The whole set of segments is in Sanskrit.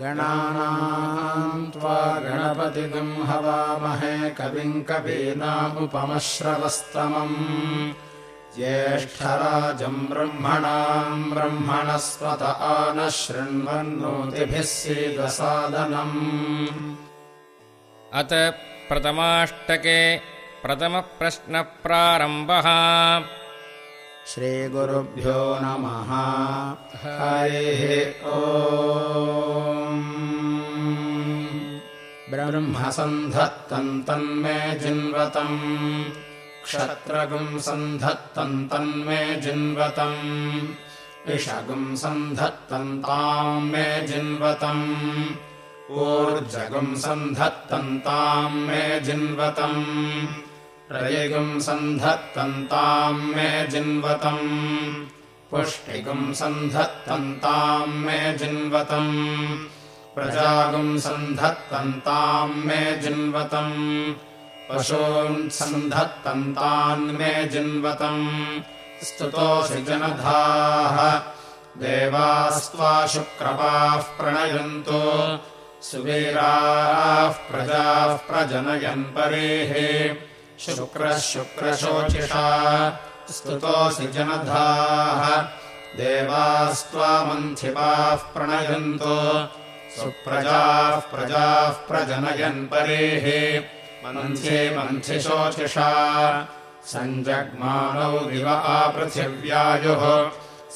गणानाम् त्वा गणपतिगम् हवामहे कविम् कवीनामुपमश्रवस्तमम् ज्येष्ठराजम् ब्रह्मणाम् ब्रह्मणस्पत नः शृण्वन्नोतिभिः सीदसादनम् अत प्रथमाष्टके प्रथमप्रश्नप्रारम्भः श्रीगुरुभ्यो नमः। हरिः ओ ब्रह्मसन्धत्तम् तन्मे जिन्वतम्। क्षत्रगुम् सन्धत्तम् तन्मे जिन्वतम्। इषगुम् सन्धत्तम् ताम् मे जिन्वतम्। ऊर्जगुम् सन्धत्तम् ताम् मे जिन्वतम् रयिगुम् सन्धत्तम् ताम् मे जिन्वतम्। पुष्टिगुम् सन्धत्तम् ताम् मे जिन्वतम्। प्रजागुम् सन्धत्तम् ताम् मे जिन्वतम्। पशून् सन्धत्तम् तान् मे जिन्वतम्। स्तुतोऽसि जनधाः। देवास्त्वा शुक्रपाः प्रणयन्तो। सुवीराः प्रजाः प्रजनयन् परेः शुक्रः शुक्रशोचिषा स्तुतोऽसि जनधाः। देवास्त्वा मन्थिपाः प्रणयन्तो सुप्रजाः प्रजाः प्रजनयन् परेः। मन्थे मन्थिशोचिषा सञ्जग्मानौ दिव आपृथिव्यायुः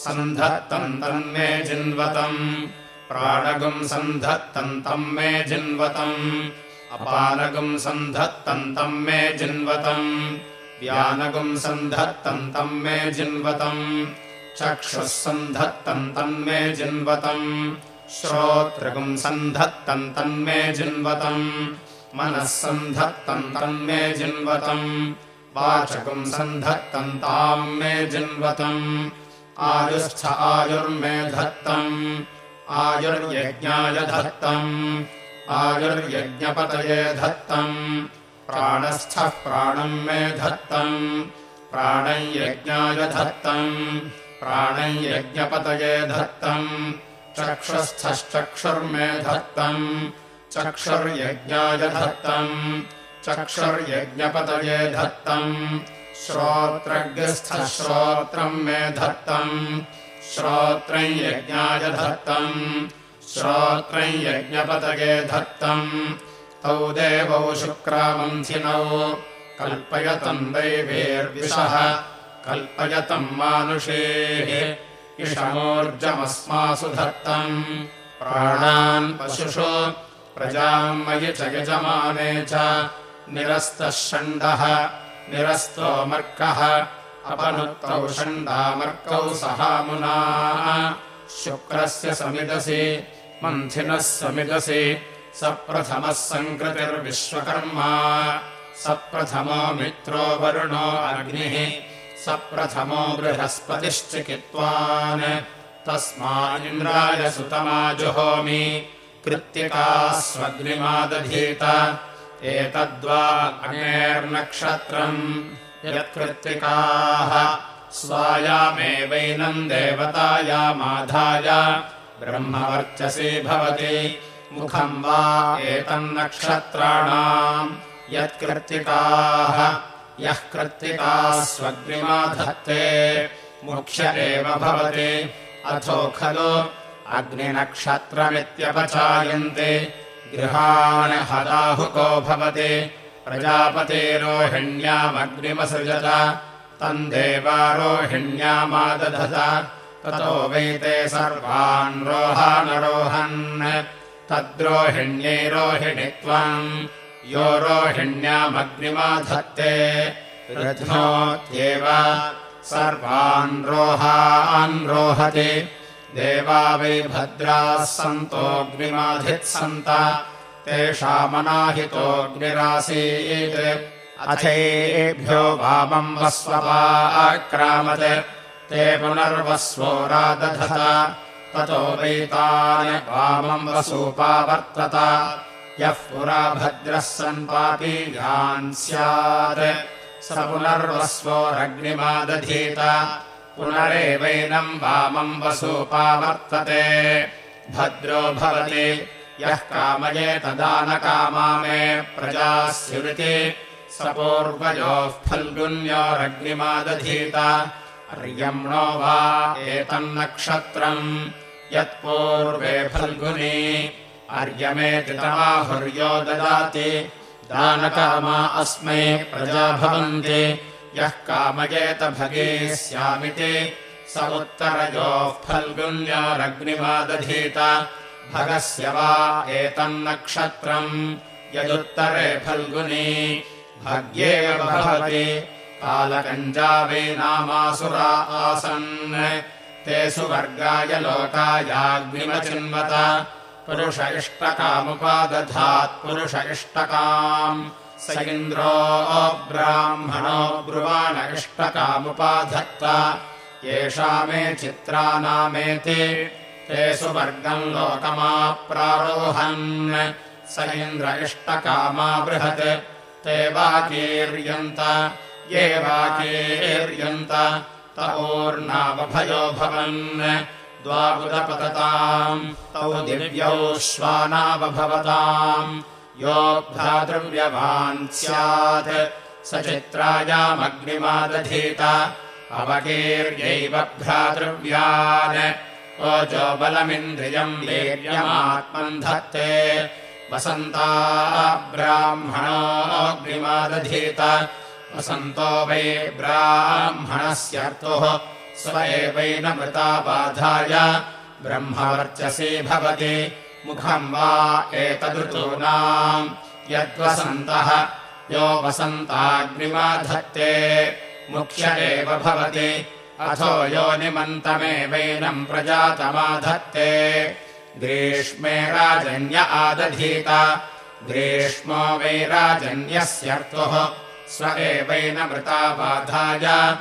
सन्धत्तम् तन्मे जिन्वतम् प्राणगुम् सन्धत्तम् तम् मे जिन्वतम् अपानगुम् सन्धत्तम् तम् मे जिन्वतम्। व्यानगुम् सन्धत्तम् तम् मे जिन्वतम्। चक्षुः सन्धत्तम् तन्मे जिन्वतम्। श्रोत्रगुम् सन्धत्तम् तन्मे जिन्वतम्। मनः सन्धत्तम् तन्मे जिन्वतम्। वाचकम् सन्धत्तम् ताम् मे जिन्वतम्। आयुश्च आयुर्मे धत्तम्। आयुर्यज्ञाय धत्तम् आयुर्यज्ञपतये धत्तम्। प्राणस्थः प्राणम् मे धत्तम्। प्राणयज्ञाय धत्तम्। प्राणयज्ञपतये धत्तम्। चक्षुस्थश्चक्षुर्मे धत्तम्। चक्षुर्यज्ञाय धत्तम्। चक्षुर्यज्ञपतये धत्तम्। श्रोत्रज्ञस्थः श्रोत्रम् मे धत्तम्। श्रोत्रम् यज्ञाय धत्तम् श्रोत्रम् यज्ञपतये धत्तम्। तौ देवौ शुक्रामन्थिनौ। कल्पयतम् दैवेर्विशः कल्पयतम् मानुषेः। इषमोर्जमस्मासु धत्तम्। प्राणान् पशुषु। प्रजाम् मयि च यजमाने च। निरस्तः षण्डः। निरस्तो मर्कः। अपनुत्तौ षण्डामर्कौ सहामुना। शुक्रस्य समिदसि मन्थिनः समिदसि सप्रथमः सङ्कृतिर्विश्वकर्मा। सप्रथमो मित्रो वरुणो अग्निः सप्रथमो बृहस्पतिश्चिकित्वान्। तस्मादिन्द्राय सुतमाजुहोमि कृत्तिका स्वग्निमादधीत। एतद्वा अग्नेर्नक्षत्रम् यत्कृत्तिकाः। स्वायामेवैनम् देवतायामाधाय ब्रह्मवर्चसी भवति। मुखम् वा एतन्नक्षत्राणाम् यत्कृत्तिकाः यः कृत्तिकाः स्वग्निमाधत्ते मुख्य एव भवति। अथो खलु अग्निनक्षत्रमित्यपचायन्ते। गृहाण हदाहुको भवति। प्रजापतिरोहिण्यामग्निमसृजत तम् देवारोहिण्यामादधत ततो वैते सर्वान् रोहानरोहन्। तद्रोहिण्यैरोहिणित्वम् यो रोहिण्यामग्निमाधत्ते। रथ्नोत्येव सर्वान् रोहान् रोहति। देवा वै भद्राः सन्तोऽग्निमाधित्सन्त तेषामनाहितोऽग्निरासीत्। अथेभ्यो वामम् वस्वपाक्रामत् ते पुनर्वस्वोरादधत ततो वैतान् वामम् वसूपावर्तत। यः पुरा भद्रः सन् पापीयान् स्यात्। स पुनर्वस्वोरग्निमादधीत पुनरेवैनम् वामम् वसूपावर्तते। भद्रो भवति। यः कामयेतदानकामा मे प्रजाः स्युरिति स पूर्वयोः फल्गुन्योरग्निमादधीत अर्यम्णो वा एतन्नक्षत्रम् यत्पूर्वे फल्गुनी अर्यमेति तमाहुर्यो ददाति। दानकामा अस्मै प्रजा भवन्ति। यः कामयेत भगे स्यामिति स उत्तरयोः फल्गुन्योरग्निमादधीत भगस्य वा एतन्नक्षत्रम् यदुत्तरे फल्गुनी भाग्येव भवति कालकञ्जावे नामासुरा आसन्। ते सुवर्गाय लोकायाग्निमचिन्वत। पुरुष इष्टकामुपादधात् पुरुष इष्टकाम्। स इन्द्रो ब्राह्मणो ब्रुवाण इष्टकामुपाधत्त। येषा मे चित्रानामेति ते सुवर्गम् लोकमाप्रारोहन्। स इन्द्र इष्टकामा बृहत्। ते वाकीर्यन्त ये वाकीर्यन्त तवोर्नावभयो भवन् द्वाबुदपतताम् तौ दिव्यौ श्वानावभवताम्। यो भ्रातृव्यवान् स्यात् स चित्रायामग्निमादधीत अवकीर्यैव भ्रातृव्यान्। ओजो बलमिन्द्रियम् वीर्यमात्मम् धत्ते वसन्ता ब्राह्मणोऽग्निमादधीत वसन्तो वै ब्राह्मणस्यर्तुः स्व एवैनमृता बाधाय ब्रह्मवर्चसी भवति। मुखम् वा एतदृतूनाम्। यद्वसन्तः यो वसन्ताग्निमाधत्ते मुख्य एव भवति। अथो यो निमन्तमेवैनम् प्रजातमाधत्ते। ग्रीष्मे राजन्य आदधीत। ग्रीष्मो वै राजन्यस्यर्तुः स्व एवैनमृता बाधाय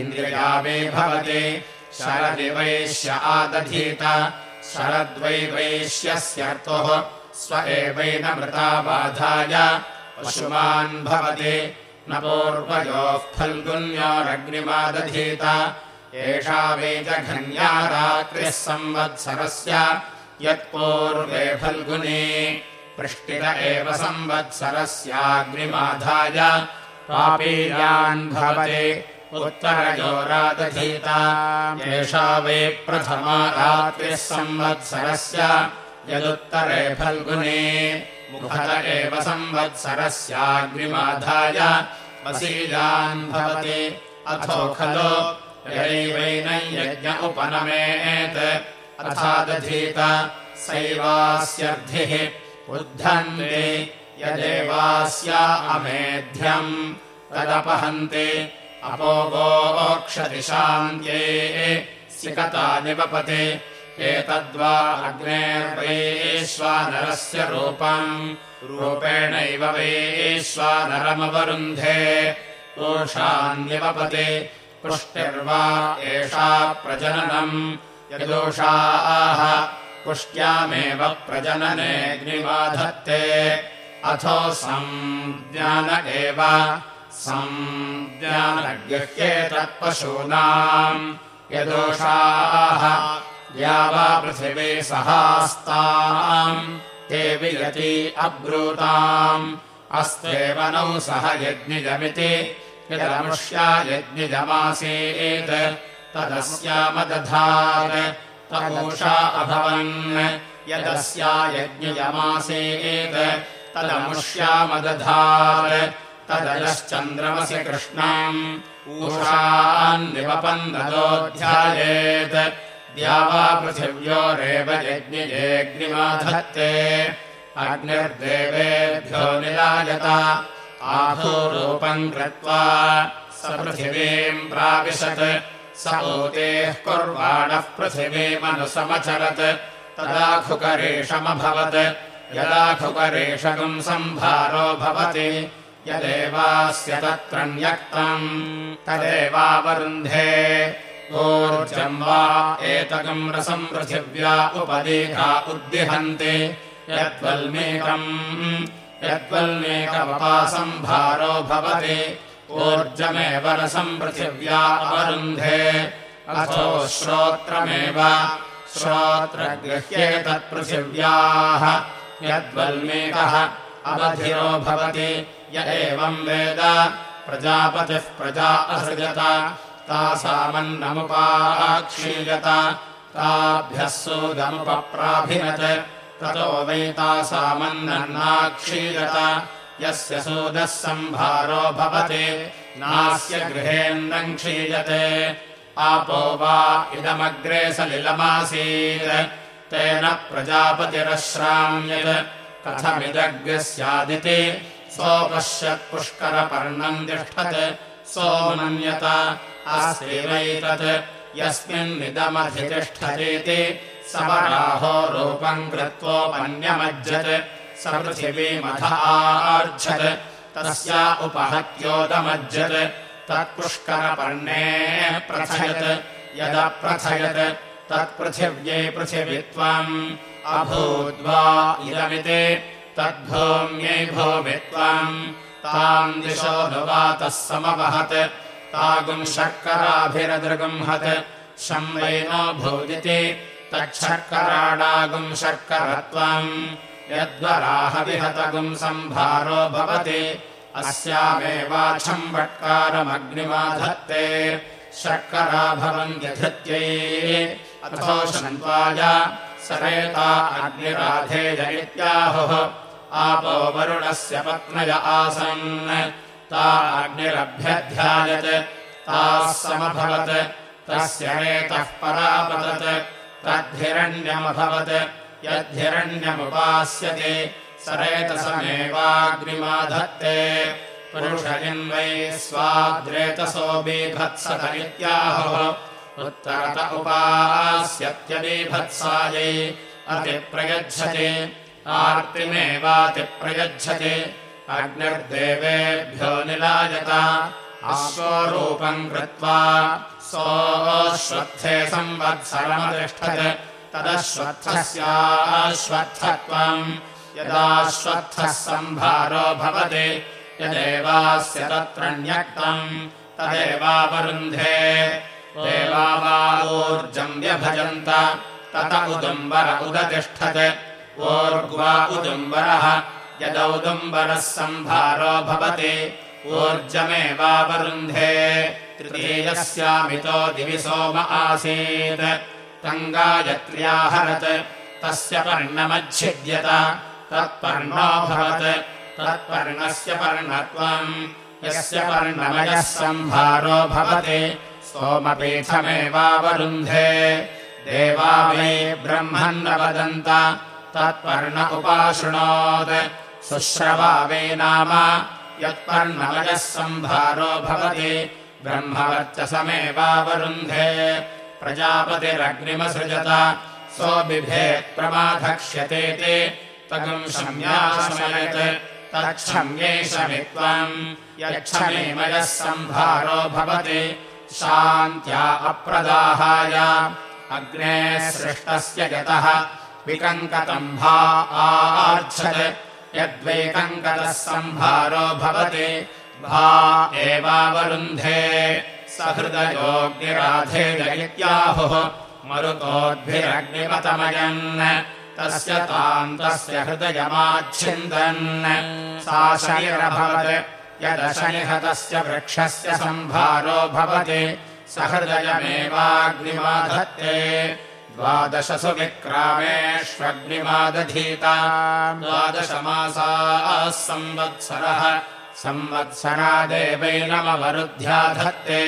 इन्द्रिया मे भवति। शरदि वैश्य आदधीत। शरद्वै वैश्यस्यर्तुः स्व एवैनमृता बाधाय पशुमान् भवति। न पूर्वयोः फल्गुन्योरग्निमादधीत। एषा वै जघन्या रात्रिः संवत्सरस्य। यत्पूर्वे फल्गुनी। पृष्टित एव संवत्सरस्याग्निमाधाय पापीयान् भवति। उत्तरयोरादधीता। एषा वै प्रथमा रात्रिः संवत्सरस्य। यदुत्तरे फल्गुनी मुखत एव संवत्सरस्याग्निमाधाय वसीयान् भवति। अथो खलु यैवैनं यज्ञ उपनमेत्। अथादधीत सैवास्यर्धिः उद्धन्ते यदेवास्या अमेध्यम् तदपहन्ति अपोगोक्षति शान्त्ये सिकता निवपति एतद्वा अग्नेर्वैश्वानरस्य रूपम् रूपेणैव वैश्वानरमवरुन्धे दोषान्यवपति पुष्टिर्वा एषा प्रजननम् यदोषाः पुष्ट्यामेव प्रजननेऽग्निबाधत्ते अथो संज्ञान एव। संज्ञानगृह्येतत्पशूनाम् यदोषाः या वा पृथिवी सहास्ताम्। ते वियति अब्रूताम्। अस्तेव नौ सह यज्ञिजमिति। यदमुष्या यज्ञिजमासीत्। तदस्यामदधात् तमूषा अभवन्। यदस्या यज्ञयमासीत् तदमुष्यामदधात् तदयश्चन्द्रमसि कृष्णम्। ऊषान्निवपन्दोऽध्यायेत् द्यावा पृथिव्योरेव यज्ञयेऽग्निमाधत्ते। अग्निर्देवेभ्यो निरायत आहोरूपम् कृत्वा स पृथिवीम् प्राविशत्। स ऊतेः कुर्वाणः पृथिवीमनुसमचरत्। तदा खुकरेशमभवत् यदा खुकरेशकम् सम्भारो भवति यदेवास्य तत्र न्यक्तम् तदेवावरुन्धे। ऊर्जम् वा एतकम् रसम् पृथिव्या उपदीघा उद्दिहन्ति। यद्वल्मीकम् यद्वल्मीकमपासम्भारो भवति ऊर्जमेव रसम् पृथिव्या अवरुन्धे। अथो श्रोत्रमेव श्रोत्रगृह्येतत्पृथिव्याः यद्वल्मीकः अवधिरो भवति य एवम् वेद। प्रजापतिः प्रजा असृजत तासामन्नमुपाक्षीयत। ताभ्यः सूदमुपप्राभिनत् ततो वैतासामन्नन्नाक्षीयत यस्य सूदः सम्भारो भवति नास्य गृहेन्दम् क्षीयते। आपो वा इदमग्रे सलिलमासीत् तेन प्रजापतिरश्राम्यत्। कथमिदग्रः स्यादिति सोपश्यत्पुष्करपर्णम् तिष्ठत्। सोमन्यत अस्त्यैवैतत् यस्मिन्निदमधितिष्ठतीति समराहो रूपम् कृत्वोपन्यमज्जत् स पृथिवीमथ आर्च्छत् तस्या उपहत्योदमज्जत् तत्पुष्करपर्णे प्रथयत्। यदप्रथयत् तत्पृथिव्यै पृथिवित्वम् अभूद्वा इदमिति तद्भूम्यै भूमित्वम् ताम् दिशो नुवातः समवहत् तागुम् शर्कराभिरदृगुंहत् शम्वैनो भूदिति तच्छर्कराडागुम् शर्करत्वम् यद्वराहविहतगुम् सम्भारो भवति अस्यामेवाच्छम् वट्कारमग्निमाधत्ते शर्करा भवन्त्यधृत्यै अथो शन्त्वाय सरेता अग्निराधेय इत्याहुः। आपो वरुणस्य पत्नय आसन्। ता अग्निरभ्यध्यायत्। ताः समभवत्। तस्य रेतः परापतत्। तद्धिरण्यमभवत्। यद्धिरण्यमुपास्यते। सरेतसमेवाग्निमाधत्ते। पुरुष इन्वै स्वाद्रेतसो बीभत्सत इत्याहुः उत्तरत उपास्यत्यबीभत्सायै अतिप्रयच्छति आर्तिमेवातिप्रयच्छति। अग्निर्देवेभ्यो निलायत अश्वरूपम् कृत्वा सोऽश्वत्थे संवत्सरमतिष्ठत्। तदश्वत्थस्याश्वत्थत्वम् यदाश्वत्थः सम्भारो भवति यदेवास्य तत्रण्यक्तम् तदेवावरुन्धे देवावाऊर्जम् व्यभजन्त। तत उदुम्बर उदतिष्ठत्। ऊर्ग्वा उदुम्बरः। यदौदुम्बरः सम्भारो भवति। ऊर्जमेवावरुन्धे। तृतीयस्यामितो दिवि सोम आसीत्। तङ्गायत्र्याहरत्। तस्य पर्णमच्छिद्यत। तत्पर्णोऽभवत् तत्पर्णस्य पर्णत्वम्। यस्य पर्णमयः सम्भारो भवति सोमपीठमेवावरुन्धे। देवा वै ब्रह्मन् न वदन्त तत्पर्ण उपाशृणोत्। शुश्रवा वै नाम यत्पर्णमयः सम्भारो भवति। ब्रह्मवर्चसमेवावरुन्धे। प्रजापतिरग्निमसृजत सोऽबिभेत् प्रमाधक्ष्यतेति। तगुम् शम्याशमयत् तच्छम्येषमित्वम् यच्छमेमयः सम्भारो भवति शान्त्या अप्रदाहाय। अग्नेः सृष्टस्य यतः विकङ्कतम्भा आर्च्छत्। यद्वैकङ्कतः सम्भारो भवति। भा एवावरुन्धे। सहृदयोऽग्निराधेय इत्याहुः मरुतोद्भिरग्निमतमयन् तस्य ताम् तस्य हृदयमाच्छिन्दन्। सा शनिरभवत् यदशनिहतस्य वृक्षस्य सम्भारो भवति। सहृदयमेवाग्निमाधत्ते द्वादशसु विक्रामेष्वग्निमादधीता द्वादशमासाः संवत्सरः संवत्सरादेवैनमवरुध्याधत्ते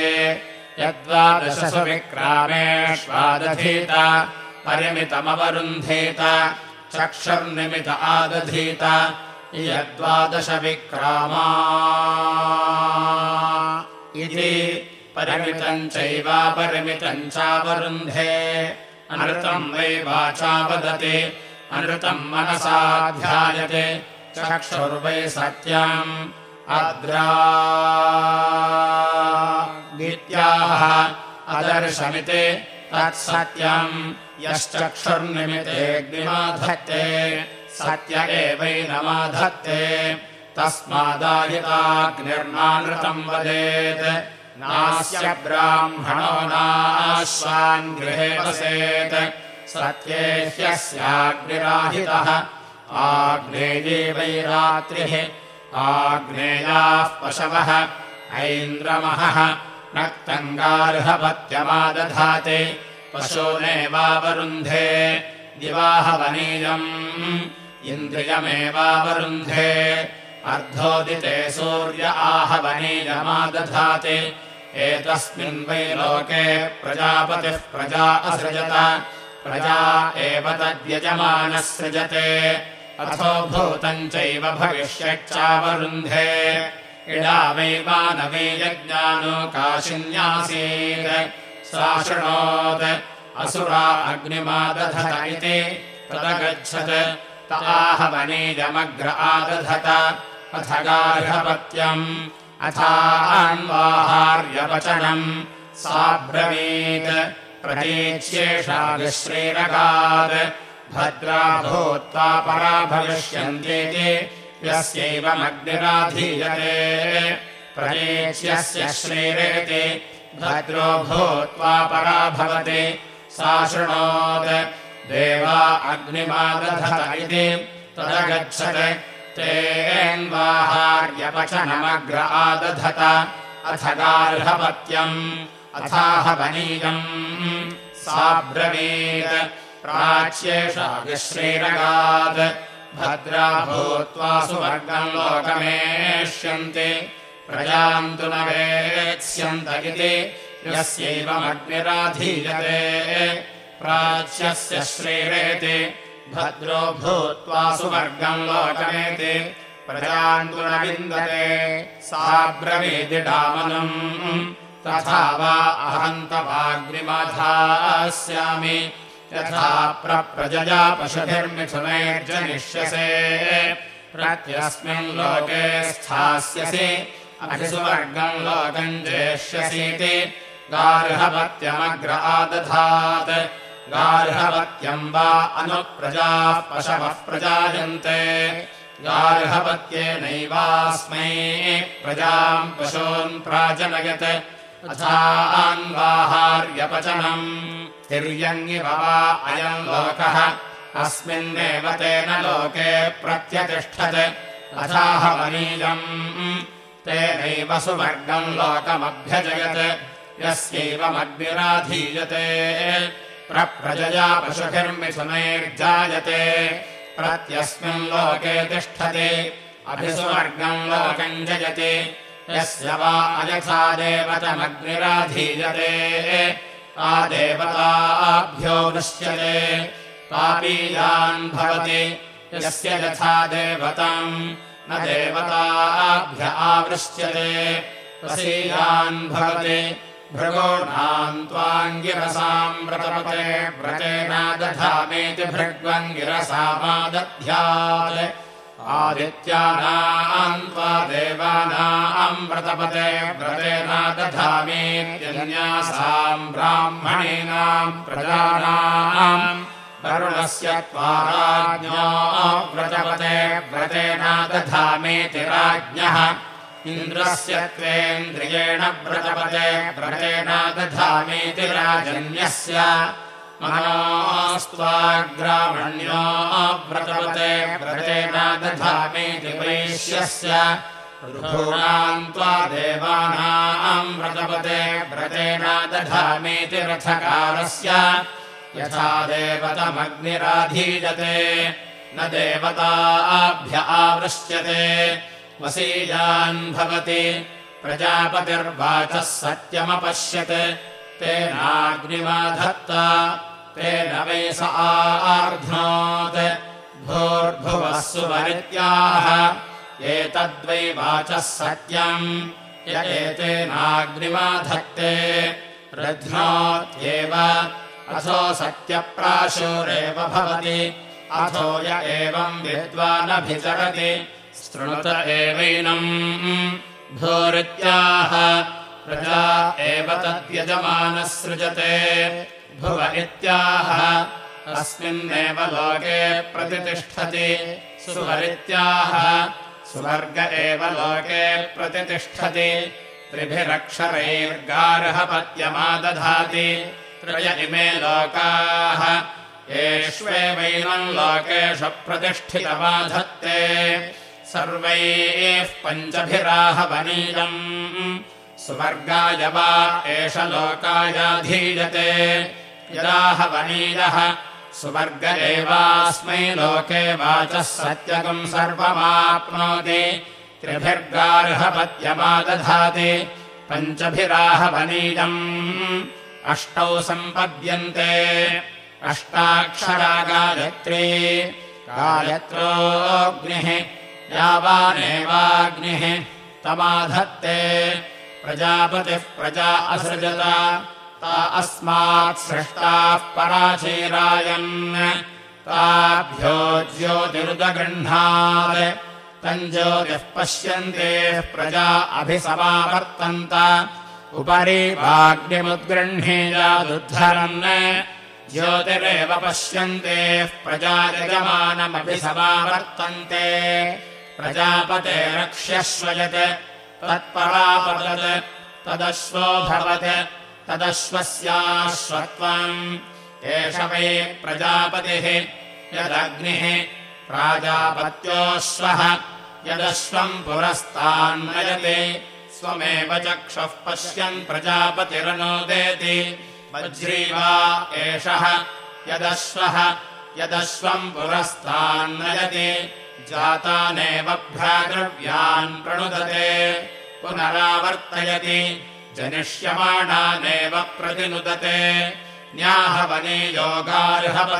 यद्वादशसु विक्रामेष्वादधीत परिमितमवरुन्धीत। चक्षुर्निमित आदधीत यद्वादशविक्रामा इति परिमितम् चैवापरिमितम् चावरुन्धे। अनृतम् वै वाचा वदति अनृतम् मनसा ध्यायते चक्षुर्वै सत्यम् अद्रा। अदर्शमिति तत्सत्यम् यश्चक्षुर्निमितेऽग्निमाधत्ते सत्य एवैनमाधत्ते तस्मादाहिताग्निर्मानृतम् वदेत्। नास्य ब्राह्मणो नाश्वान् गृहे वसेत्। सत्ये ह्यस्याग्निराहितः। आग्नेये वै रात्रिः आग्नेयाः पशवः। ऐन्द्रमहः। नक्तङ्गार्हपत्यमादधाते। पशूनेवावरुन्धे। दिवाहवनीयम् इन्द्रियमेवावरुन्धे। अर्धोदिते सूर्य आहवनीयमादधाते। एतस्मिन् वै लोके प्रजापतिः प्रजा असृजत। प्रजा एव तद्यजमानः सृजते। अथो भूतम् चैव भविष्यच्चावरुन्धे। इडा वै मानवे यज्ञानो काशिन्यासीत्। शृणोत् असुरा अग्निमादधत इति तदगच्छत् ताहवनीयमग्र आदधत। अथ गार्हपत्यम् अथान्वाहार्यवचनम् साब्रवीत्। प्रतीच्येषा विश्रीरगात् भद्रा भूत्वा परा भविष्यन्तीति। यस्यैवमग्निराधीयते। प्रतीच्यस्य श्रीरेति। भद्रो भूत्वा परा भवति। सा शृणोत् देवा अग्निमादधत इति तदगच्छत्। तेन्वाहार्यवचनमग्र आदधत। अथ गार्हपत्यम् अथाहवनीयम् साब्रवीत्। प्राच्येषा विश्रीरगात् भद्रा भूत्वा सुवर्गम् लोकमेष्यन्ति। प्रजाम् तु न वेत्स्यन्त इति। यस्यैवमग्निराधीयते प्राच्यस्य श्रीरेति भद्रो भूत्वा सुवर्गम् लोकमेति प्रजाम् तु न विन्दते साब्रवीदिडामनम् तथा वा अहन्तवाग्निमाधास्यामि यथा प्रप्रजया पशुभिर्मिथुनैर्जनिष्यसे प्रत्यस्मिन् लोके स्थास्यसि अभिसुवर्गम् लोकम् जेष्यसीति गार्हपत्यमग्र आदधात् गार्हपत्यम् वा अनुप्रजाः पशवः प्रजायन्ते। गार्हपत्येनैवास्मै प्रजाम् पशून् प्राजनयत्। अथान्वाहार्यपचनम् तिर्यङ्गिव वा अयम् लोकः। अस्मिन्नेव तेन लोके प्रत्यतिष्ठत्। अथाहवनीयम्। तेनैव सुवर्गम् लोकमभ्यजयत्। यस्यैवमग्निराधीयते प्रप्रजया पशुभिर्मिथुनैर्जायते प्रत्यस्मिन् लोके तिष्ठति अभिसुवर्गम् लोकम् जयति। यस्य वा अयथा देवतमग्निराधीयते आदेवताभ्यो दृश्यते पापीयान् भवति। यस्य यथा देवताम् न देवताभ्य आवृश्यते वसीयान् भवति भृगोणाम् त्वाङ्गिरसाम् व्रतपते व्रतेना दधामेति भृग्वङ्गिरसामादध्यात् आदित्यानाम् त्वा देवानाम् व्रतपते व्रतेना दधामेत्यन्यासाम् ब्राह्मणीनाम् प्रजानाम्। वरुणस्य त्वा राज्ञो व्रतपते व्रतेना दधामेति राज्ञः इन्द्रस्य त्वेन्द्रियेण व्रतपते व्रतेना दधामेति राजन्यस्य। मनोस्त्वाग्रामण्यो व्रतपते व्रतेना दधामेति वैश्यस्य। ऋभूणाम् त्वा देवानाम् व्रतपते व्रतेना दधामेति रथकारस्य। यथा देवतमग्निराधीयते न देवताभ्य आवृश्यते वसीयान् भवति। प्रजापतिर्वाचः सत्यमपश्यत्। तेनाग्निमाधत्ता तेन वै स आर्ध्नोत्। भूर्भुवः सुवरित्याह। एतद्वै वाचः सत्यम्। य एतेनाग्निमाधत्ते रध्नोत्येव। अथो सत्यप्राशुरेव भवति। अथो य एवम् विद्वानभिचरति शृणुत एवैनम् भूरित्याह प्रजा एव तद्यजमानः सृजते भुव इत्याह। अस्मिन्नेव लोके प्रतितिष्ठति सुवरित्याह। सुवर्ग एव लोके प्रतितिष्ठति त्रिभिरक्षरैर्गार्हपत्यमादधाति। त्रय इमे लोकाः। येष्वेवैनम् लोकेषु प्रतिष्ठितमाधत्ते सर्वैः पञ्चभिराहवनीयम्। सुवर्गाय वा एष लोकायाधीयते यदाहवनीयः सुवर्ग एवास्मै लोके वाचः सत्यगम् सर्वमाप्नोति। त्रिभिर्गार्हपत्यमादधाति। पञ्चभिराहवनीयम्। अष्टौ सम्पद्यन्ते। अष्टाक्षरा गायत्री गायत्रोऽग्निः यावानेवाग्निः तमाधत्ते प्रजापतिः प्रजा असृजत। ता अस्मात् सृष्टाः पराचीरायन्। ताभ्यो ज्योतिरुदगृह्णात्। तम् ज्योतिः पश्यन्तेः प्रजा अभिसमावर्तन्त। उपरि वाग्निमुद्गृह्णीयादुद्धरन्। ज्योतिरेव पश्यन्तेः प्रजायजमानमभिसमावर्तन्ते प्रजापते रक्ष्यस्व यत् तत्परापदत् तदश्वोऽभवत् तदश्वस्याश्वत्वम् एष वै प्रजापतिः यदग्निः प्राजापत्योऽश्वः यदश्वम् पुरस्तान्नयति स्वमेव चक्षुः पश्यन् प्रजापतिरनोदेति। वज्रीवा एषः यदश्वः यदश्वम् पुरस्तान्नयति जातानेव भ्रातृव्यान् प्रणुदते। पुनरावर्तयति। जनिष्यमाणानेव प्रतिनुदते। न्याहवने योगार्हपत्यमकामयत।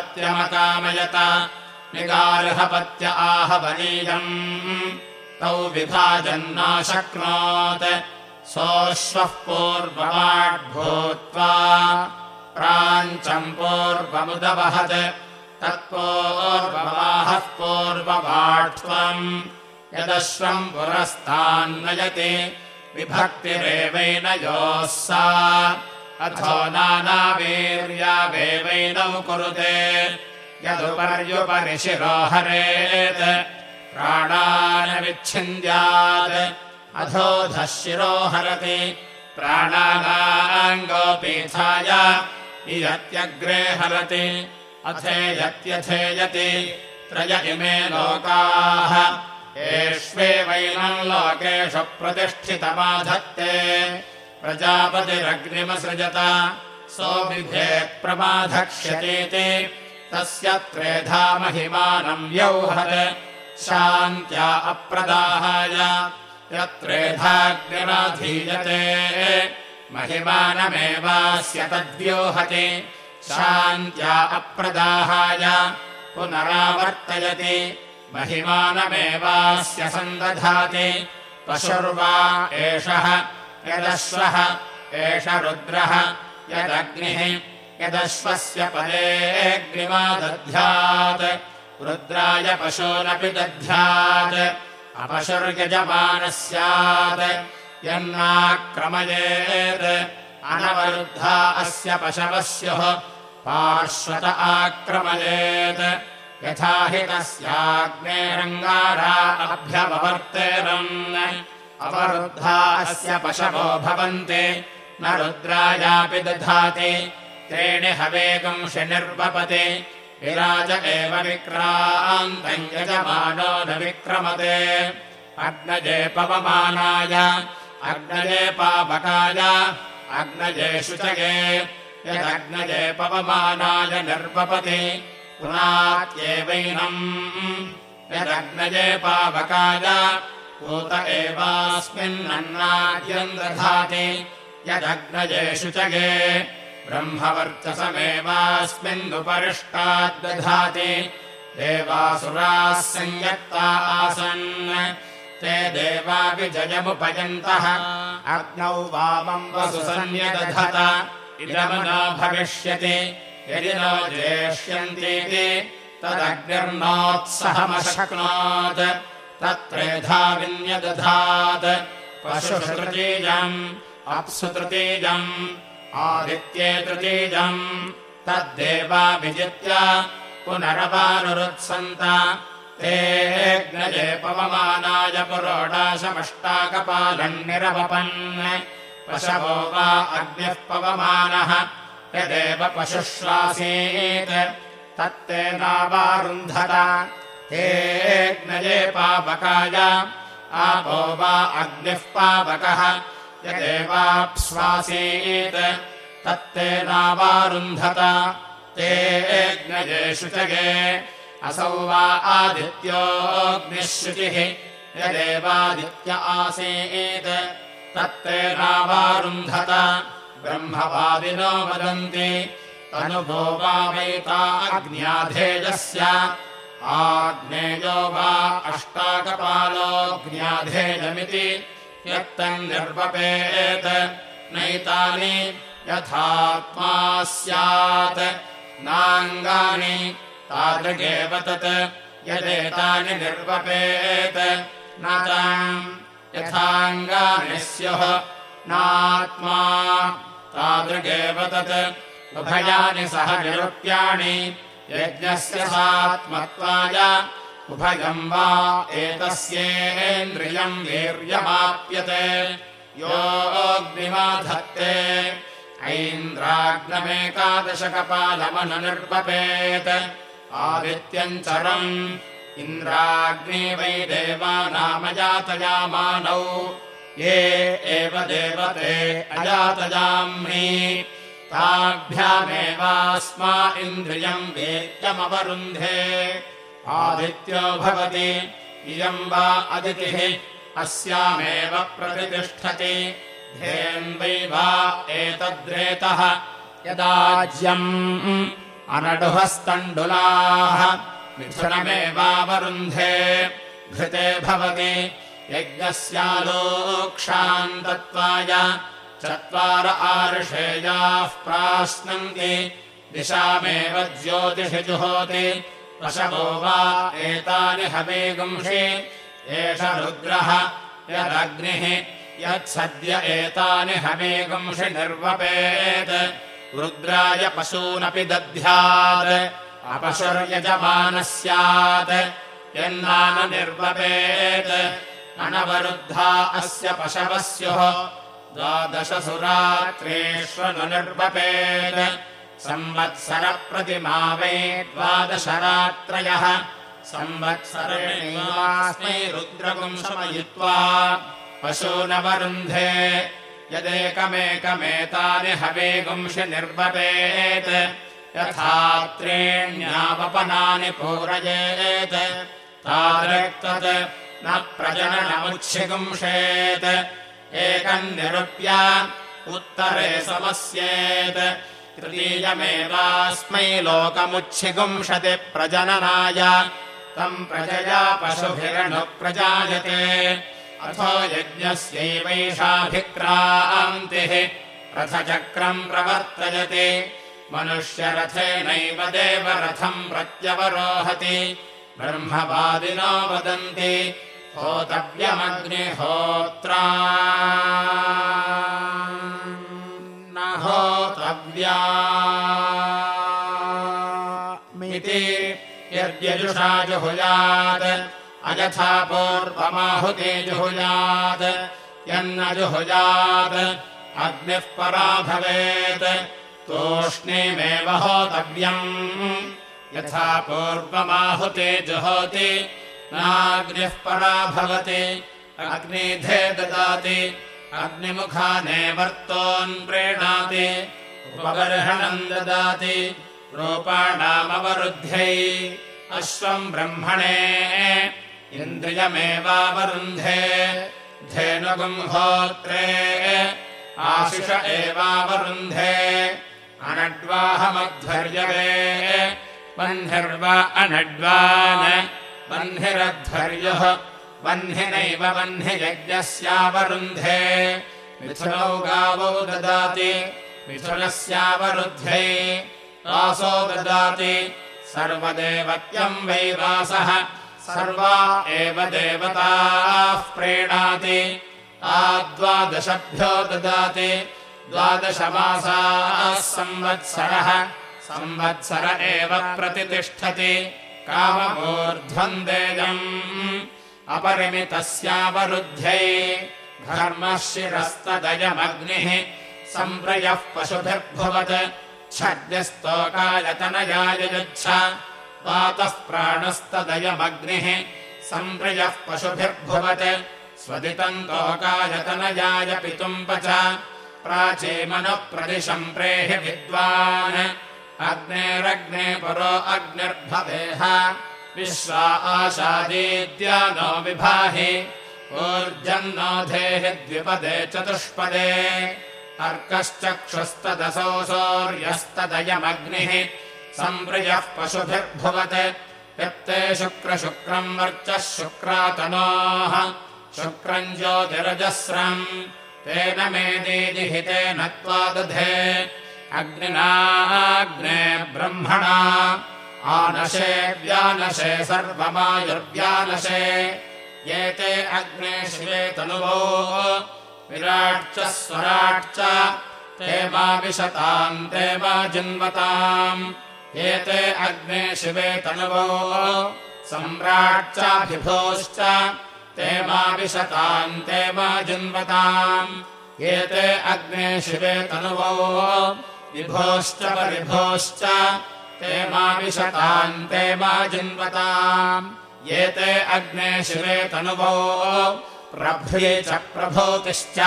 निगार्हपत्य आहवनीयम्। तौ विभाजन्नाशक्नोत् सोऽश्वः पूर्वमाड्भूत्वा। प्राञ्चम् पूर्वमुदवहत् तत्पूर्ववाहः पूर्ववाट्त्वम्। यदश्वम् पुरस्तान्नयति विभक्तिरेवैन योः सा। अथो नानावीर्यावेवैनौ कुरुते यदुपर्युपरि शिरो हरेत् प्राणान् विच्छिन्द्यात् अधोधः शिरो हरति प्राणानाङ्गोपीथाय इयत्यग्रे हरति अथेयत्यथेयति त्रय इमे लोकाः। एष्वेवैनम् लोकेषु प्रतिष्ठितमाधत्ते। प्रजापतिरग्निमसृजत सोऽबिभेत्प्रमाधक्ष्यतीति तस्य त्रेधा महिमानम् व्यौहत् शान्त्या अप्रदाहाय यत्रेधाग्निराधीयते महिमानमेवास्य तद्व्योहति शान्त्या अप्रदाहाय पुनरावर्तयति। महिमानमेवास्य सन्दधाति। पशुर्वा एषः यदश्वः एष रुद्रः यदग्निः यदश्वस्य पदेऽग्निमादध्यात् रुद्राय पशूनपि दध्यात्। अपशुर्यजमानः स्यात् यन्नाक्रमयेत् अनवरुद्धा अस्य पशवः स्युः पार्श्वत आक्रमयेत्। यथा हि तस्याग्नेरङ्गारा अभ्यववर्तेरन्। अवरुद्धा अस्य पशवो भवन्ति। न रुद्रायापि दधाति। त्रीणि हवेगंशि निर्वपति विराज एव विक्रान्तम् यजमानो न विक्रमते। अग्नजे पवमानाय। अग्नजे पावकाय अग्नजे शुचये यदग्नजे पवमानाय निर्वपति। पुनात्येवैनम्। यदग्नजे पावकाय। पूत एवास्मिन्नन्नाद्यम् दधाति यदग्नजे शुचये ब्रह्मवर्चसमेवास्मिन्नुपरिष्टाद्दधाति। देवासुराः संयत्ता आसन् ते देवापि जयमुपयन्तः अग्नौ वामम् वसुसन्यदधत इदमनो भविष्यति। यदि नो जेष्यन्तीति तदग्निर्नोत्सहमशक्नोत् तत्रेधा विन्यदधात्। पशुतृतीयम् अप्सु तृतीयम् आदित्ये तृतीयम्। तद्देवाभिजित्य पुनरवानुरुत्सन्त तेऽग्नये पवमानाय पुरोडाशमष्टाकपालन्निरवपन् पशवो वा अग्निः पवमानः यदेव पशुश्वासीत् तत्तेनावारुन्धत तेऽग्नये पावकाय आपो वा अग्निः पावकः यदेवाप्स्वासीत्। तत्तेनावारुन्धत तेऽग्नये शुचगे असौ वा आदित्योऽग्निः शुचिः यदेवादित्य आसीत्। तत्तेनावारुन्धत ब्रह्मवादिनो वदन्ति तनुभो वा वैता अग्न्याधेयस्य आग्नेयो वा अष्टाकपालोऽग्न्याधेयमिति यत्तन्निर्वपेत् नैतानि यथात्मा स्यात्। नाङ्गानि तादृगेव तत्। यदेतानि निर्वपेत् न ताम् यथाङ्गानि स्युः। नात्मा तादृगेव तत्। उभयानि सह निरुप्याणि यज्ञस्य सात्मत्वाय। उभयम् वा एतस्येन्द्रियम् वीर्यमाप्यते। योऽग्निमाधत्ते ऐन्द्राग्नमेकादशकपालमनुनिर्पपेत् आदित्यम् चरम्। इन्द्राग्नि वै देवानामजातयामानौ ये एव देवते अजातयाम्नि ताभ्यामेवास्मा इन्द्रियम् वेद्यमवरुन्धे आदित्यो भवति इयम् वा अदितिः अस्यामेव प्रतितिष्ठति। धेन्वै वा एतद्रेतः यदाज्यम् अनडुहस्तण्डुलाः। मिथुनमेवावरुन्धे। घृते भवति यज्ञस्यालोक्षान्तत्वाय चत्वार आर्षेयाः प्राश्नन्ति। दिशामेव ज्योतिषि जुहोति पशवो वा एतानि हवेगुंषि एष रुद्रः यदग्निः। यत्सद्य एतानि हवेगुंषि निर्वपेत् रुद्राय पशूनपि दध्यात् अपशुर्यजमानः स्यात् यन्नाम निर्वपेत्। अनवरुद्धा अस्य पशवः स्युः द्वादशसुरात्रेष्वनुनिर्वपेत्। संवत्सरप्रतिमा वै द्वादशरात्रयः संवत्सरेणैवास्मै रुद्रपुंसमयित्वा पशूनवरुन्धे यदेकमेकमेतानि हवेगुंषि निर्वपेत्। यथा त्रीण्यावपनानि पूरयेत्। तादृक्तत् न प्रजननमुच्छिगुंशेत् एकम् निरुप्य उत्तरे समस्येत्। तृतीयमेवास्मै लोकमुच्छिगुंशति प्रजननाय। तम् प्रजया पशुभिरणुप्रजायते अथो यज्ञस्यैवैषाभिक्रान्तिः रथचक्रम् प्रवर्तयति। मनुष्यरथेनैव देवरथम् प्रत्यवरोहति। ब्रह्मवादिनो वदन्ति होतव्यमग्निहोत्रा न होतव्या यद्यजुषा जुहुयात् अयथा पूर्वमाहुते यन्न जुहुयात् अग्निः परा भवेत्। तूष्णीमेव होतव्यम्। यथा पूर्वमाहुते जुहोति नाग्निः परा भवति। अग्निधे ददाति। अग्निमुखानेवर्तोन् प्रेणाति। उपबर्हणम् ददाति। रूपाणामवरुद्ध्यै। अश्वम् ब्रह्मणे इन्द्रियमेवावरुन्धे धेनुगुम्होत्रे आशिष एवावरुन्धे अनड्वाहमध्वर्यवे वह्निर्वा अनड्वान् वह्निरध्वर्युः वह्निनैव वह्नियज्ञस्यावरुन्धे मिथुनौ गावौ ददाति मिथुनस्यावरुद्ध्यै वासो ददाति सर्वदेवत्यम् वै वासः सर्वा एव देवताः प्रीणाति। आद्वादशभ्यो ददाति। द्वादशमासाः संवत्सरः। संवत्सर एव प्रतितिष्ठति। काममूर्ध्वम् देयम् अपरिमितस्यावरुध्यै धर्मः शिरस्तदयमग्निः सम्प्रयः पशुभिर्भुवत्। छद्यस्तोकायतनयाय युच्छ वातः प्राणस्तदयमग्निः सम्प्रयः पशुभिर्भुवत्। स्वदितम् तोकायतनयाय पितुम्ब च प्राचीमनुप्रदिशम् प्रेहि विद्वान्। अग्नेरग्ने पुरो अग्निर्भवेह। विश्वा आशादीद्यानो विभाहि। ऊर्जन्नो धेहि द्विपदे चतुष्पदे। अर्कश्चक्षुस्तदसौ सौर्यस्तदयमग्निः सम्प्रियः पशुभिर्भुवत् यत्ते शुक्रशुक्रम् वर्चः शुक्रातनोः। शुक्रम् ज्योतिरजस्रम् तेन मे दीदिहितेन त्वादधे अग्निनाग्ने ब्रह्मणा आनशे व्यानशे सर्वमायुर्व्यानशे। एते अग्ने शिवे तनुवो विराट् च स्वराट् च ते मा विशताम् ते मा जिन्वताम् एते अग्ने शिवे तनुवो सम्राट् चाभिभोश्च ते मा विशताम् ते मा जिन्वताम् एते अग्ने शिवे तनुवो विभोश्च परिभोश्च ते मा विशताम् ते मा जिन्वताम् एते अग्ने शिवे तनुवो प्रभ्ये च प्रभूतिश्च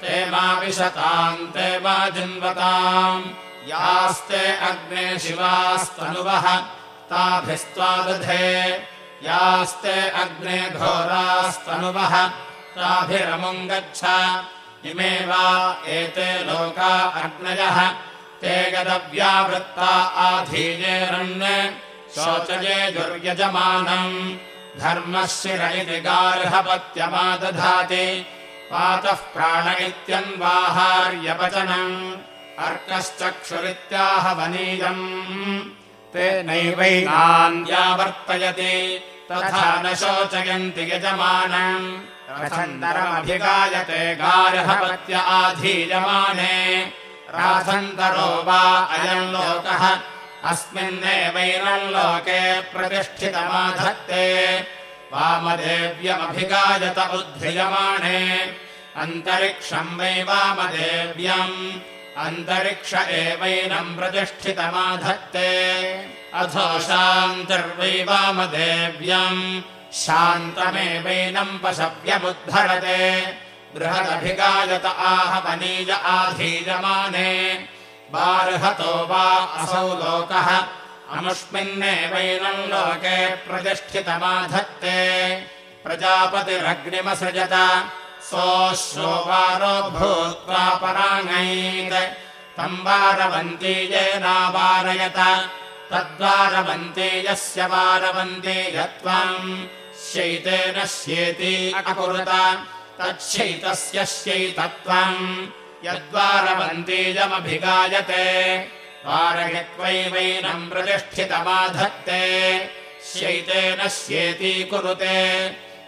ते मा विशताम् ते मा जिन्वताम् यास्ते अग्ने शिवास्तनुवः ताभिस्त्वादधे। यास्ते अग्ने घोरास्तनुवः ताभिरमुम् गच्छ इमे वा एते लोका अग्नयः ते गदव्यावृत्ता आधीयेरन् शोचये दुर्यजमानम्। धर्मः गार्हपत्यमादधाति पातः प्राण इत्यन्वाहार्यपचनम् अर्कश्चक्षुरित्याहवनीयम् तेनैवैनान्यावर्तयति तथा न शोचयन्ति यजमानम्। रथन्तरमभिगायते गार्हपत्य आधीयमाने। राथन्तरो वा अयम् लोकः अस्मिन्नेवैनम् लोके प्रतिष्ठितमाधत्ते। वामदेव्यमभिगायत उद्ध्रियमाणे अन्तरिक्षम् वै वामदेव्यम् अन्तरिक्ष एवैनम् प्रतिष्ठितमाधत्ते। अथो शान्तिर्वै वामदेव्यम् शान्तमेवैनम् पशव्यमुद्धरते। बृहदभिगायत आहवनीय आधीयमाने। बार्हतो वा असौ लोकः। अमुष्मिन्नेवैनम् लोके प्रतिष्ठितमाधत्ते। प्रजापतिरग्निमसृजत सोऽश्रोवारो भूत्वा पराङ्गैत् तम् यस्य वारवन्ती यत्त्वम्। शैतेन श्येति अकुरुत तच्छैतस्य श्यैतत्वम् यद्वारवन्तीयमभिगायते वारयत्वैवैनम् प्रतिष्ठितमाधत्ते। शैतेन श्येती कुरुते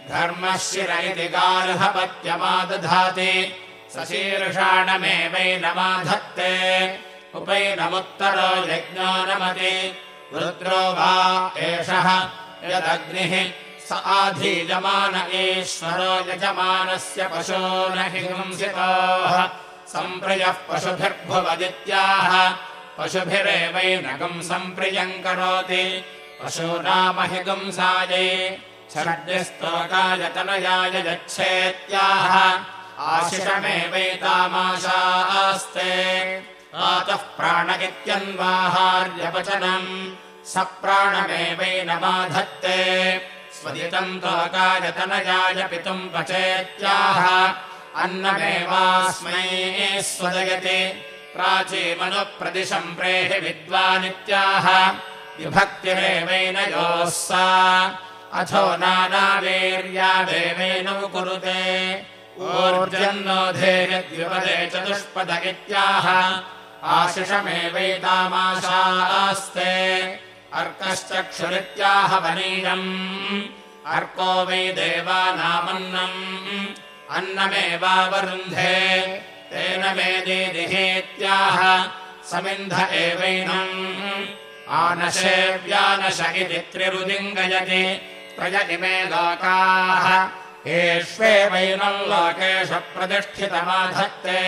धर्मः शिर इति गार्हपत्यमादधाति सशीर्षाणमेवैनमाधत्ते। उपैनमुत्तरो यज्ञो नमति रुद्रो वा एषः यदग्निः। स आधीयमान ईश्वरो यजमानस्य पशो न हिंसितोः। सम्प्रियः पशुभिर्भुवदित्याह। पशुभिरेवैनगम् सम्प्रियम् करोति। पशूनामहिगुंसायै षड्यस्तोकायतनयाय यच्छेत्याह। आशिषमेवैतामाशास्ते। आतः प्राण इत्यन्वाहार्यवचनम् स प्राणमेवैनमाधत्ते स्वदितम् तोकायतनयाय पितुम् पचेत्याह। अन्नमेवास्मै स्वदयति प्राचीमनुप्रदिशम् प्रेहि विद्वानित्याह। विभक्तिरेवैन योः सा अथो नानावीर्यादेवेनौ कुरुते। ऊर्जन्नो धेयद्विपदे चतुष्पद इत्याह। आशिषमेवैतामाशास्ते अर्कश्चक्षुरित्याहवनीयम् अर्को वै देवानामन्नम्। अन्नमेवावरुन्धे तेन मे दीदिहेत्याह। समिन्ध एवैनम्। आनशेव्यानश इति त्रिरुदिङ्गयति प्रज इमे लोकाः एष्वेवैनम् लोकेषु प्रतिष्ठितमाधत्ते।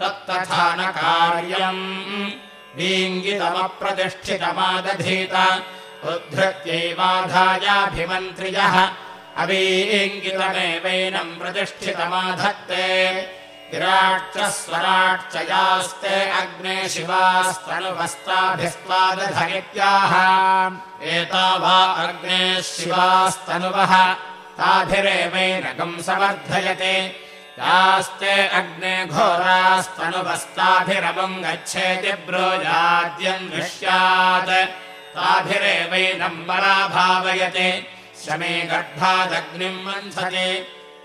तत्तथा न कार्यम्। वीङ्गितमप्रतिष्ठितमादधीत। उद्धृत्यैवाधायाभिमन्त्रियः। अवीङ्गितमेवैनम् प्रतिष्ठितमाधत्ते विराट्च स्वराट्चयास्ते अग्ने शिवास्तनुवस्ताभिस्त्वादधयित्याह एता वा अग्ने शिवास्तनुवः। ताभिरेवैनकम् समर्थयते यास्ते अग्ने घोरास्तनुवस्ताभिरमुम् गच्छेति ब्रूयाद्यम् दृश्यात् ताभिरेवैनम् पराभावयते शमे गर्भादग्निम् मन्थते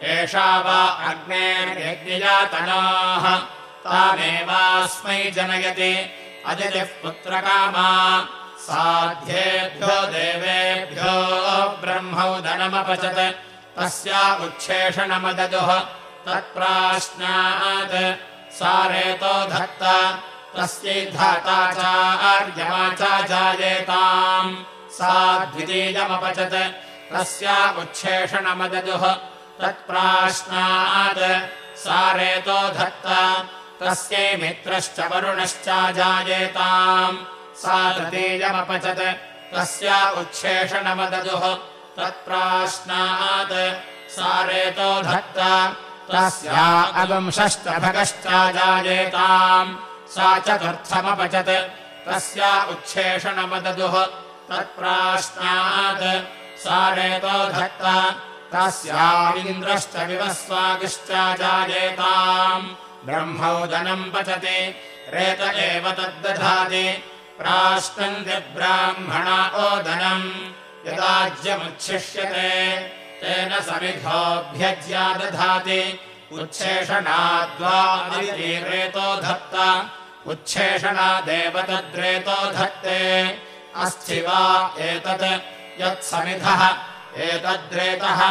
एषा वा अग्नेर्यज्ञजातनाः। तामेवास्मै जनयति। अदितिः पुत्रकामा। साध्येभ्यो देवेभ्यो ब्रह्मौदनमपचत् तस्या उच्छेषणमददुः। तत्प्राश्नात्। सारेतो धत्त। तस्यै धाता चार्यमाचा जायेताम् सा द्वितीयमपचत्। तस्या उच्छेषणमददुः तत्प्राश्नात्। सारेतो धत्त। तस्यै मित्रश्च वरुणश्चाजायेताम् सा तृतीयमपचत्। तस्या उच्छेषणमददुः। तत्प्राश्नात्। सारेतो धत्त। तस्या अवंशश्च भगश्चाजायेताम् सा चतुर्थमपचत्। तस्या उच्छेषणमददुः। तत्प्राश्नात्। सारेतो धत्त तस्या इन्द्रश्च विवस्वागिश्चाजायेताम् ब्रह्मोदनम् पचति रेत एव तद्दधाति। प्राश्नन्ति ब्राह्मणा ओदनम् यदाज्यमुच्छिष्यते। तेन समिधोऽभ्यज्या दधाति। उच्छेषणाद्वारेतो धत्त। उच्छेषणादेव तद्रेतो धत्ते। अस्ति वा एतत् यत्समिधः एतद्रेतः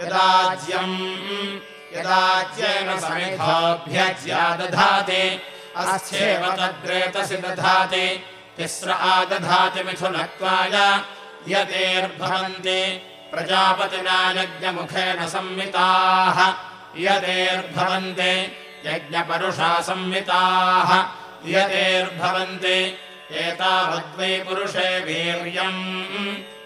यदाज्यम् यदाज्येन समिधोऽभ्यज्या दधाति अस्त्येव तद्रेतसि दधाति तिस्र आदधाति मिथुनत्वाय यतेर्भवन्ति प्रजापतिना यज्ञमुखेन संविताः यतेर्भवन्ति यज्ञपरुषा संविताः यतेर्भवन्ति एतावद्वै पुरुषे वीर्यम्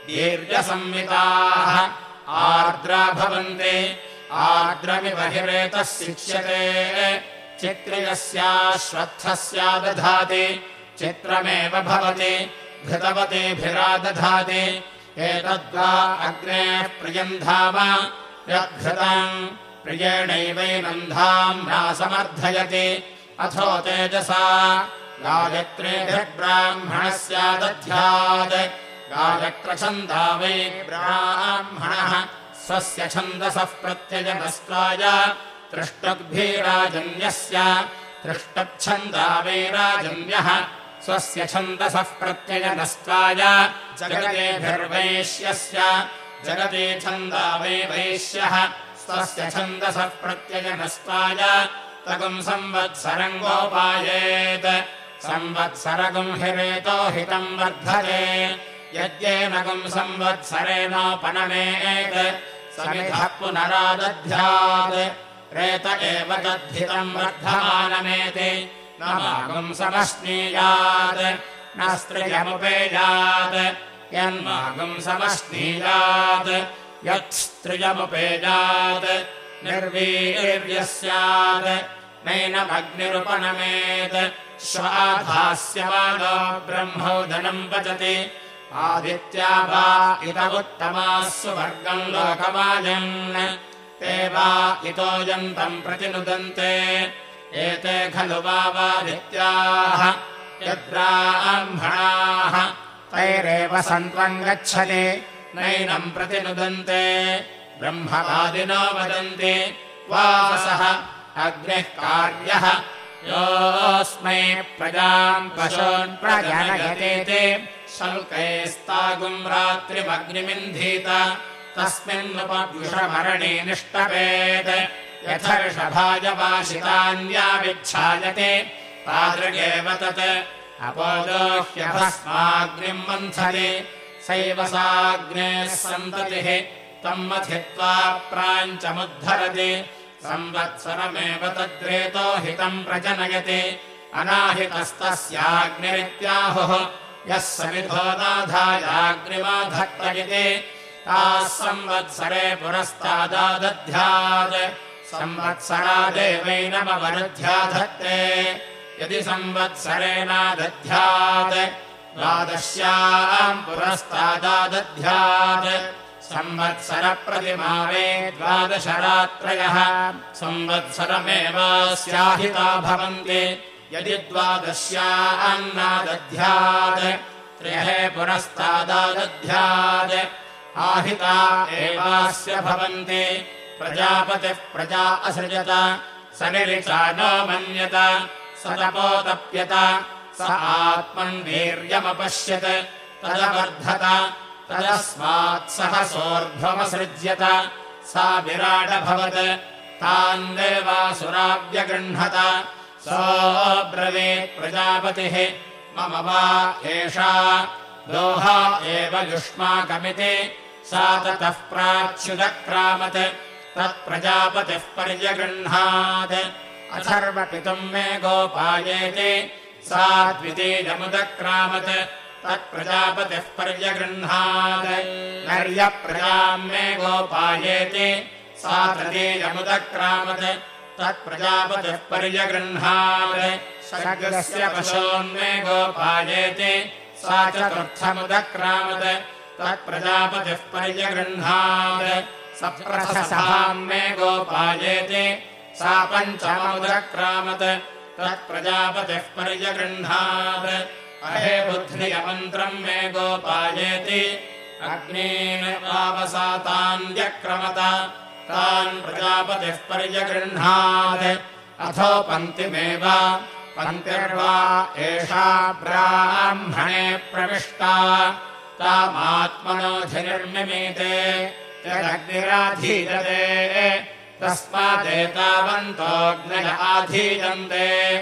वीर्यसंविताः आर्द्रा भवन्ति। आर्द्रमिव हिरेतः शिक्ष्यते चित्रियस्याश्वत्थस्या दधाति चित्रमेव भवति। घृतवतीभिरादधाति एतद्वा अग्नेः प्रियम् धाम। यद्घृतम् प्रियेणैवैनम् धाम्ना समर्थयति अथो तेजसा। गायत्रीभिर्ब्राह्मणस्यादध्यात् गायत्रछन्दा वै ब्राह्मणः स्वस्य छन्दसः प्रत्ययनस्त्वाय तृष्टग्भिराजन्यस्य तृष्टच्छन्दा वै राजन्यः स्वस्य छन्दसः प्रत्ययनस्त्वाय जगतेभिर्वैश्यस्य जगते छन्दा वै वैश्यः स्वस्य छन्दसः प्रत्ययनस्त्वाय तगुम् संवत्सरम् गोपायेत् संवत्सरगुम् हिरेतो हितम् वर्धते यद्येनगुम् संवत्सरेणोपनमेत्। समिधः पुनरादध्यात्। रेत एव तद्धितम् वर्धमानमेति। न मागुम् समश्नीयात्। न स्त्रियमुपेयात् यन्मागुम् समश्नीयात्। यत्स्त्रियमुपेयात् निर्वीर्यः स्यात् नैनमग्निरुपनमेत् श्वाधास्यमानो ब्रह्मोदनम् पचति आदित्या वा इत उत्तमाः सुवर्गम् लोकमाजन् ते वा इतोऽयन्तम् प्रतिनुदन्ते। एते खलु वावादित्याः यद्ब्राह्मणाः तैरेव सन्त्वम् गच्छति। नैनम् प्रतिनुदन्ते। ब्रह्मवादिनो वदन्ति। वासः अग्निः कार्यः। योऽस्मै प्रजाम् पशून् प्रजनयतेति शल्कैस्तागुम् रात्रिमग्निमिन्धीत तस्मिन्नुपद्विषमरणे निष्टपेत् यथर्षभाजवाशितान्याविच्छायते। तादृगेव तत्। अपोदोह्यभस्माग्निम् मन्थति। सैव साग्नेः सन्ततिः। तम् मथित्वा प्राञ्चमुद्धरति। संवत्सरमेव तद्रेतो हितम् प्रजनयति। अनाहितस्तस्याग्निरित्याहुः यः समिधो नाधायाग्निमाधत्त इति संवत्सरे पुरस्तादादध्यात् संवत्सरादेवैनमवरुध्याधत्ते यदि संवत्सरेणादध्यात् द्वादश्याम् पुरस्तादादध्यात् संवत्सरप्रतिमावे द्वादशरात्रयः। संवत्सरमेवास्याहिता भवन्ति यदि द्वादश्यान्नादध्यात् त्रयः पुरस्तादादध्यात् आहिता एवास्य भवन्ति प्रजापतिः प्रजा असृजत स निरिचा नो मन्यत स तपोतप्यत स आत्मन्वीर्यमपश्यत् तदवर्धत तदस्मात् सह सोऽर्ध्वमसृज्यत सा विराडभवत् तान् देवासुराव्यगृह्णत सोऽब्रवीत् प्रजापतिः। मम वा एषा। दोहा एव युष्माकमिति। सा ततः प्राच्युदक्रामत्। तत्प्रजापतिः पर्यगृह्णात्। अथर्वपितुम् मे गोपायेति। सा द्वितीयमुदक्रामत्। तत्प्रजापतिः पर्यगृह्णात्। नर्यप्रजाम् मे गोपायेति। सा तृतीयमुदक्रामत् तत्प्रजापतिः पर्यगृह्णात् सर्गस्य पशोन्मे गोपायेति सा चतुर्थमुदक्रामत्। तत्प्रजापतिः पर्यगृह्णात् सप्रथसभाम् मे गोपायेति सा पञ्चममुदक्रामत्। तत्प्रजापतिः पर्यगृह्णात् अहे बुद्धियमन्त्रम् मे गोपायेति अग्नीन् वावसातान्यक्रमत तान् प्रजापतिः पर्यगृह्णात्। अथो पङ्क्तिमेव पङ्क्तिर्वा एषा ब्राह्मणे प्रविष्टा। तस्मादेतावन्तोऽग्नय आधीयन्ते।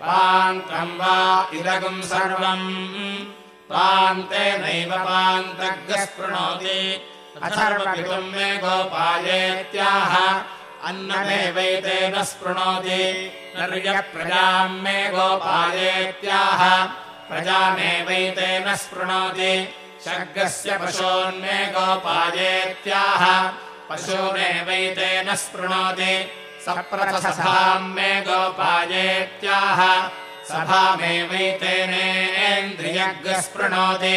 पान्तम् वा इदगुम् सर्वम्। पान्तेनैव पान्तग्ः स्पृणोति अथर्वपितुम् मे गोपायेत्याह अन्नमेवैतेन स्पृणोति। नर्यप्रजाम् मे गोपायेत्याह प्रजामेवैतेन स्पृणोति। सर्गस्य पशोन्मे गोपायेत्याह पशूनेवैतेन स्पृणोति। सप्रथसभाम् मे गोपायेत्याह सभामेवैतेनेन्द्रियग्ः स्पृणोति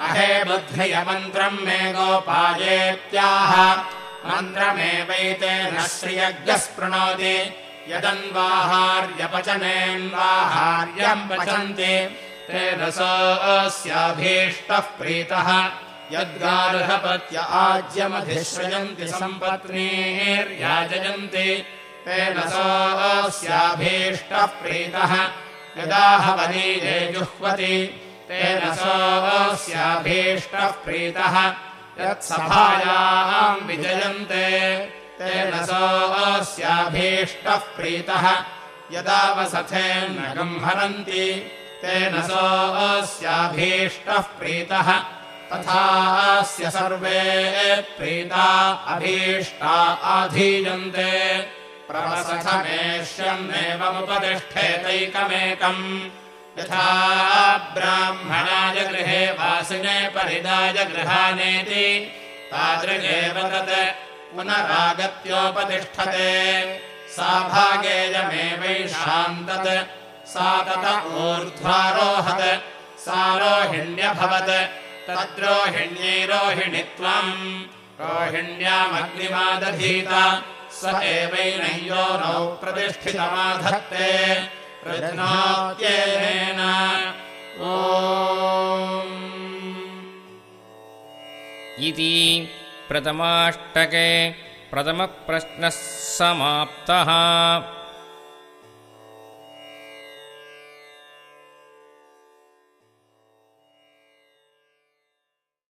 अहे बुद्धियमन्त्रम् मे गोपायेत्याह। मन्त्रमेवैतेन श्रियग्ः स्पृणोति यदन्वाहार्यपचनेन्वाहार्यम् पचन्ति। तेन सोऽस्याभीष्टः प्रीतः। यद्गार्हपत्य आज्यमधिश्रयन्ति सम्पत्नीर्याजयन्ति। तेन सोऽस्याभीष्टः प्रीतः। यदाहवनीये जुह्वति तेन सोऽस्याभीष्टः प्रीतः। यत्सभायाम् विजयन्ते तेन सोऽस्याभीष्टः प्रीतः। यदा वसथेन्नगम् हरन्ति तेन सोऽस्याभीष्टः प्रीतः। तथास्य सर्वे प्रीता अभीष्टा आधीयन्ते प्रवसथमेष्यन्नेवमुपतिष्ठेतैकमेकम् यथा ब्राह्मणाय गृहे वासिने परिदाय गृहानेति तादृगेव तत् पुनरागत्योपतिष्ठते। सा भागेयमेवैषाम् तत् सा तत ऊर्ध्वारोहत् सारोहिण्यभवत् तद्रोहिण्यै रोहिणित्वम् रोहिण्यामग्निमादधीत स एवैनयोनौ प्रतिष्ठितमाधत्ते इति प्रथमाष्टके प्रथमप्रश्नः समाप्तः